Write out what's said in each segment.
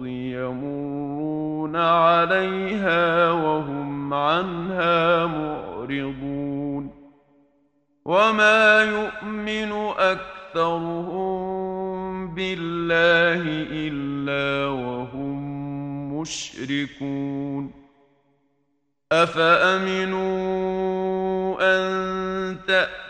الأرض يمرون عليها وهم عنها معرضون وما يؤمن أكثرهم بالله إلا وهم مشركون أفأمنوا أن تأتي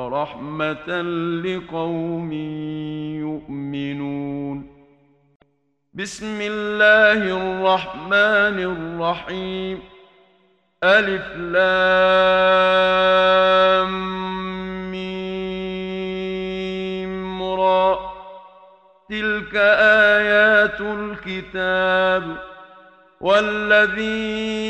ورحمة لقوم يؤمنون. بسم الله الرحمن الرحيم. ألف لام ميم را. تلك آيات الكتاب والذين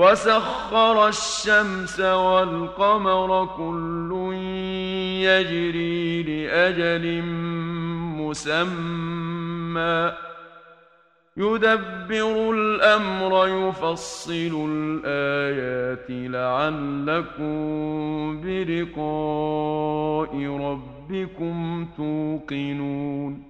وسخر الشمس والقمر كل يجري لأجل مسمى. يدبر الأمر يفصل الآيات لعلكم برقاء ربكم توقنون.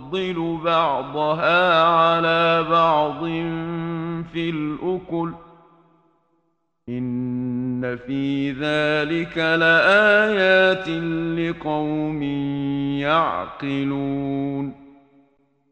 نفضل بعضها على بعض في الأكل. إن في ذلك لآيات لقوم يعقلون.